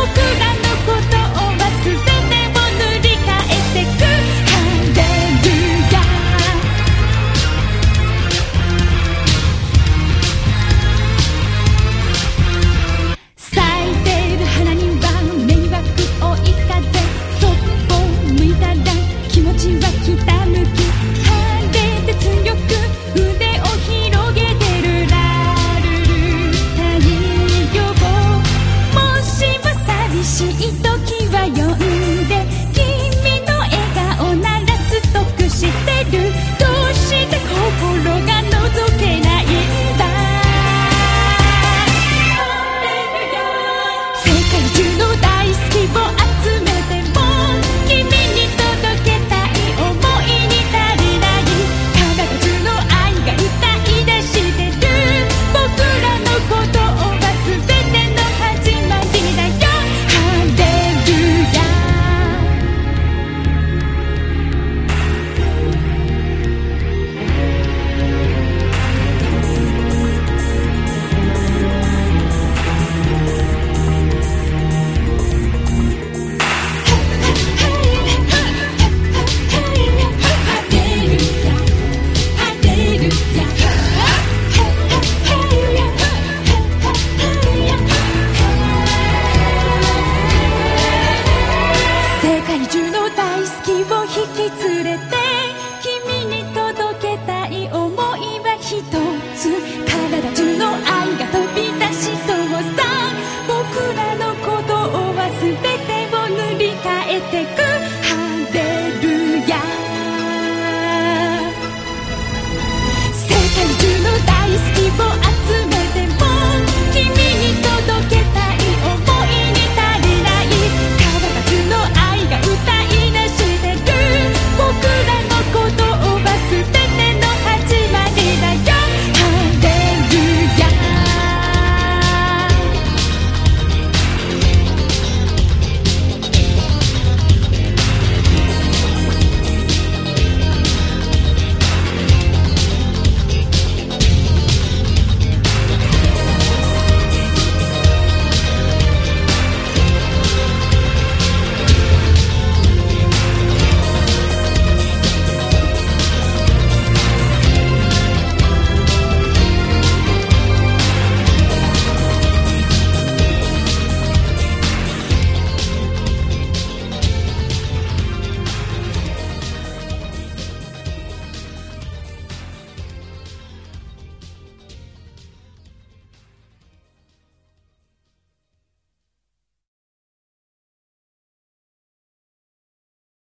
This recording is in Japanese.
僕が世界中の大好月を引き連れて君に届けたい思いは一つ。体中の愛が飛び出しそうさ。僕らのことを忘れてを塗り替えてく。